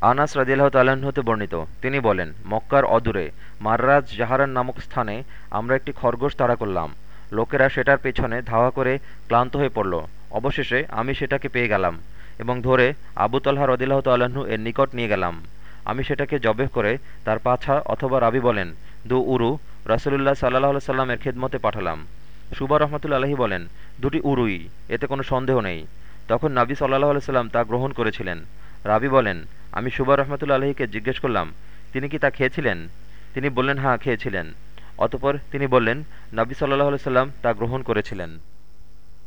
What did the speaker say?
আনাস রাদিল্লাহ তাল্লাহ্ন হতে বর্ণিত। তিনি বলেন, মক্কার অদূরে মাররাজ জাহারান নামক স্থানে আমরা একটি খরগোশ তাড়া করলাম। লোকেরা সেটার পেছনে ধাওয়া করে ক্লান্ত হয়ে পড়ল। অবশেষে আমি সেটাকে পেয়ে গেলাম এবং ধরে আবু তল্লাহ রদিল্লাহ তাল্লাহ্ন এর নিকট নিয়ে গেলাম। আমি সেটাকে জবে করে তার পাছা অথবা রাবি বলেন, দু উরু, রাসুলুল্লাহ সাল্লাহ সাল্লামের খেদমতে পাঠালাম। সুবা রহমতুল্লা আলহী বলেন, দুটি উরুই, এতে কোনো সন্দেহ নেই। তখন নাবি সাল্লাহ সাল্লাম তা গ্রহণ করেছিলেন। রাবি বলেন আমি সুবা রহমতুল্লা আলহীকে জিজ্ঞেস করলাম, তিনি কি তা খেয়েছিলেন? তিনি বললেন হ্যাঁ খেয়েছিলেন। অতপর তিনি বললেন, নাবি সাল্লাহ সাল্লাম তা গ্রহণ করেছিলেন।